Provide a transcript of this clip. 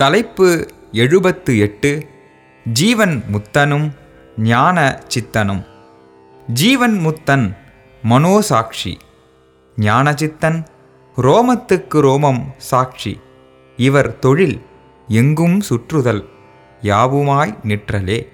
தலைப்பு எழுபத்து எட்டு ஜீவன் முத்தனும் ஞான சித்தனும். ஜீவன் முத்தன் மனோசாட்சி ஞானசித்தன் ரோமத்துக்கு ரோமம் சாட்சி. இவர் தொழில் எங்கும் சுற்றுதல் யாவுமாய் நிற்றலே.